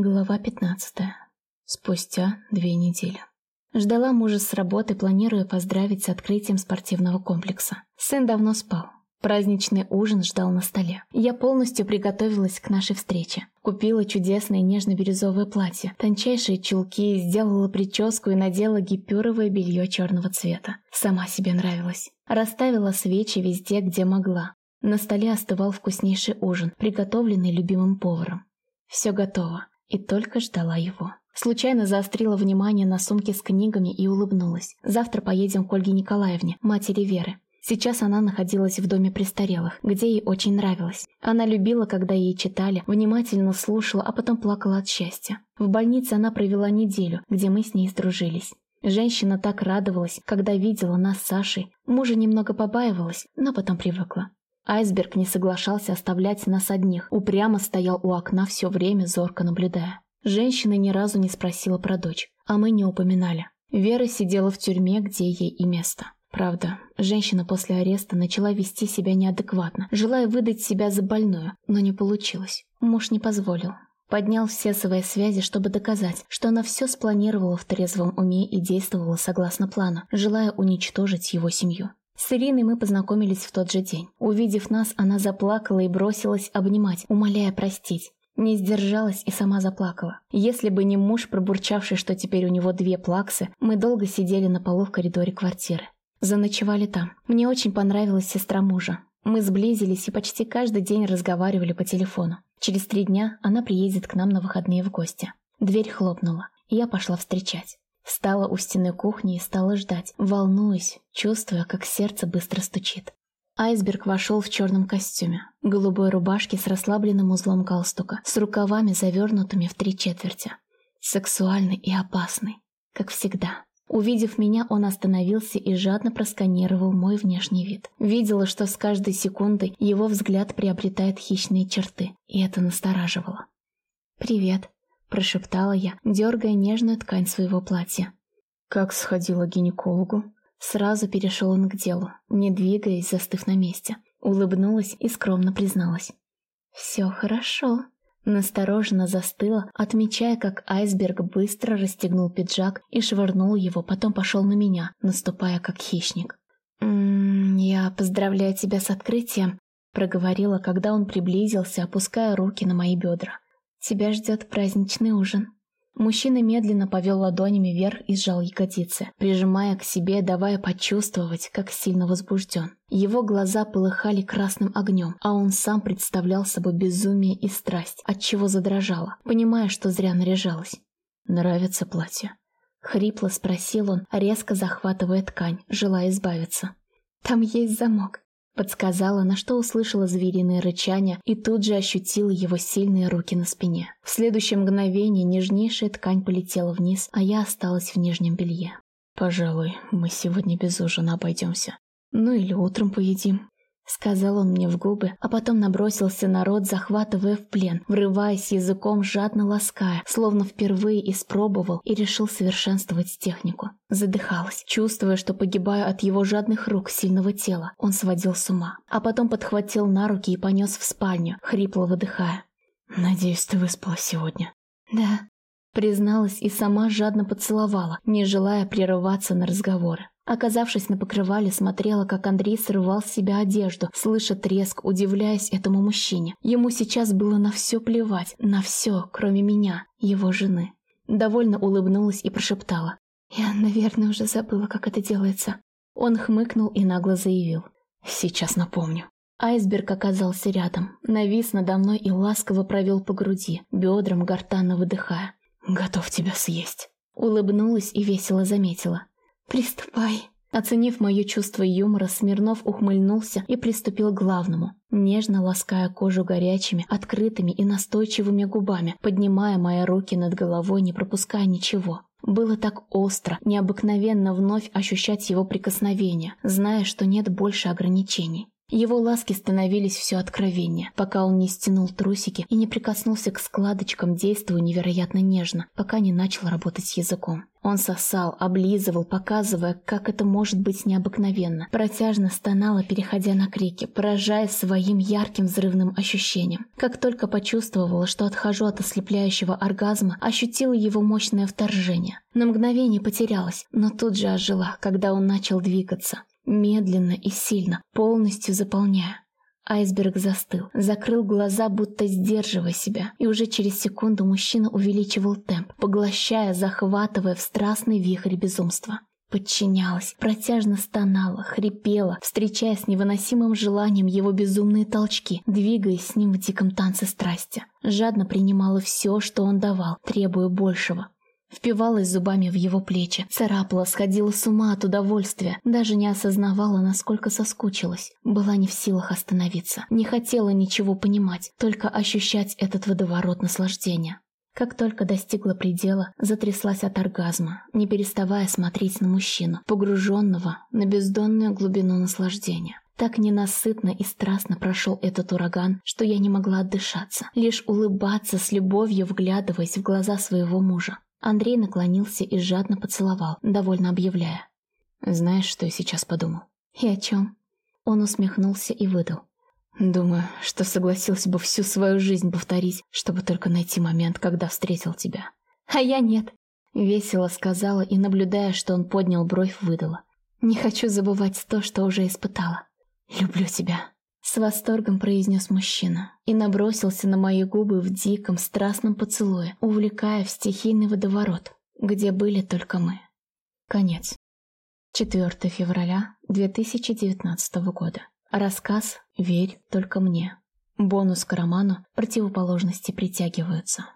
Глава 15. Спустя две недели. Ждала мужа с работы, планируя поздравить с открытием спортивного комплекса. Сын давно спал. Праздничный ужин ждал на столе. Я полностью приготовилась к нашей встрече. Купила чудесное нежно-бирюзовое платье, тончайшие чулки, сделала прическу и надела гипюровое белье черного цвета. Сама себе нравилась. Расставила свечи везде, где могла. На столе остывал вкуснейший ужин, приготовленный любимым поваром. Все готово и только ждала его. Случайно заострила внимание на сумке с книгами и улыбнулась. Завтра поедем к Ольге Николаевне, матери Веры. Сейчас она находилась в доме престарелых, где ей очень нравилось. Она любила, когда ей читали, внимательно слушала, а потом плакала от счастья. В больнице она провела неделю, где мы с ней сдружились. Женщина так радовалась, когда видела нас с Сашей. Мужа немного побаивалась, но потом привыкла. Айсберг не соглашался оставлять нас одних, упрямо стоял у окна все время, зорко наблюдая. Женщина ни разу не спросила про дочь, а мы не упоминали. Вера сидела в тюрьме, где ей и место. Правда, женщина после ареста начала вести себя неадекватно, желая выдать себя за больную, но не получилось. Муж не позволил. Поднял все свои связи, чтобы доказать, что она все спланировала в трезвом уме и действовала согласно плану, желая уничтожить его семью. С Ириной мы познакомились в тот же день. Увидев нас, она заплакала и бросилась обнимать, умоляя простить. Не сдержалась и сама заплакала. Если бы не муж, пробурчавший, что теперь у него две плаксы, мы долго сидели на полу в коридоре квартиры. Заночевали там. Мне очень понравилась сестра мужа. Мы сблизились и почти каждый день разговаривали по телефону. Через три дня она приедет к нам на выходные в гости. Дверь хлопнула, я пошла встречать. Встала у стены кухни и стала ждать, волнуясь, чувствуя, как сердце быстро стучит. Айсберг вошел в черном костюме, голубой рубашке с расслабленным узлом галстука, с рукавами, завернутыми в три четверти. Сексуальный и опасный, как всегда. Увидев меня, он остановился и жадно просканировал мой внешний вид. Видела, что с каждой секундой его взгляд приобретает хищные черты, и это настораживало. «Привет», прошептала я, дергая нежную ткань своего платья. Как сходила к гинекологу? Сразу перешел он к делу, не двигаясь, застыв на месте. Улыбнулась и скромно призналась. «Все хорошо». Настороженно застыла, отмечая, как айсберг быстро расстегнул пиджак и швырнул его, потом пошел на меня, наступая как хищник. «М «М-м, -м, «Я поздравляю тебя с открытием», — проговорила, когда он приблизился, опуская руки на мои бедра. Тебя ждет праздничный ужин». Мужчина медленно повел ладонями вверх и сжал ягодицы, прижимая к себе, давая почувствовать, как сильно возбужден. Его глаза полыхали красным огнем, а он сам представлял собой безумие и страсть, от чего задрожала, понимая, что зря наряжалась. «Нравится платье?» Хрипло спросил он, резко захватывая ткань, желая избавиться. «Там есть замок», Подсказала, на что услышала звериное рычание и тут же ощутила его сильные руки на спине. В следующее мгновение нежнейшая ткань полетела вниз, а я осталась в нижнем белье. «Пожалуй, мы сегодня без ужина обойдемся. Ну или утром поедим», Сказал он мне в губы, а потом набросился на рот, захватывая в плен, врываясь языком, жадно лаская, словно впервые испробовал и решил совершенствовать технику. Задыхалась, чувствуя, что погибаю от его жадных рук сильного тела. Он сводил с ума. А потом подхватил на руки и понес в спальню, хрипло выдыхая. «Надеюсь, ты выспалась сегодня?» «Да», призналась и сама жадно поцеловала, не желая прерываться на разговоры. Оказавшись на покрывале, смотрела, как Андрей срывал с себя одежду, слыша треск, удивляясь этому мужчине. Ему сейчас было на все плевать, на все, кроме меня, его жены. Довольно улыбнулась и прошептала. «Я, наверное, уже забыла, как это делается». Он хмыкнул и нагло заявил. «Сейчас напомню». Айсберг оказался рядом, навис надо мной и ласково провел по груди, бедрам гортанно выдыхая. «Готов тебя съесть». Улыбнулась и весело заметила. «Приступай». Оценив мое чувство юмора, Смирнов ухмыльнулся и приступил к главному, нежно лаская кожу горячими, открытыми и настойчивыми губами, поднимая мои руки над головой, не пропуская ничего. Было так остро, необыкновенно вновь ощущать его прикосновение, зная, что нет больше ограничений. Его ласки становились все откровеннее, пока он не стянул трусики и не прикоснулся к складочкам, действуя невероятно нежно, пока не начал работать с языком. Он сосал, облизывал, показывая, как это может быть необыкновенно. Протяжно стонала, переходя на крики, поражая своим ярким взрывным ощущением. Как только почувствовала, что отхожу от ослепляющего оргазма, ощутила его мощное вторжение. На мгновение потерялась, но тут же ожила, когда он начал двигаться медленно и сильно, полностью заполняя. Айсберг застыл, закрыл глаза, будто сдерживая себя, и уже через секунду мужчина увеличивал темп, поглощая, захватывая в страстный вихрь безумства. Подчинялась, протяжно стонала, хрипела, встречая с невыносимым желанием его безумные толчки, двигаясь с ним в диком танце страсти. Жадно принимала все, что он давал, требуя большего. Впивалась зубами в его плечи, царапала, сходила с ума от удовольствия, даже не осознавала, насколько соскучилась. Была не в силах остановиться, не хотела ничего понимать, только ощущать этот водоворот наслаждения. Как только достигла предела, затряслась от оргазма, не переставая смотреть на мужчину, погруженного на бездонную глубину наслаждения. Так ненасытно и страстно прошел этот ураган, что я не могла отдышаться, лишь улыбаться с любовью, вглядываясь в глаза своего мужа. Андрей наклонился и жадно поцеловал, довольно объявляя. «Знаешь, что я сейчас подумал?» «И о чем?» Он усмехнулся и выдал. «Думаю, что согласился бы всю свою жизнь повторить, чтобы только найти момент, когда встретил тебя». «А я нет», — весело сказала и, наблюдая, что он поднял бровь, выдала. «Не хочу забывать то, что уже испытала. Люблю тебя». С восторгом произнес мужчина и набросился на мои губы в диком, страстном поцелуе, увлекая в стихийный водоворот, где были только мы. Конец. 4 февраля 2019 года. Рассказ «Верь только мне». Бонус к роману «Противоположности притягиваются».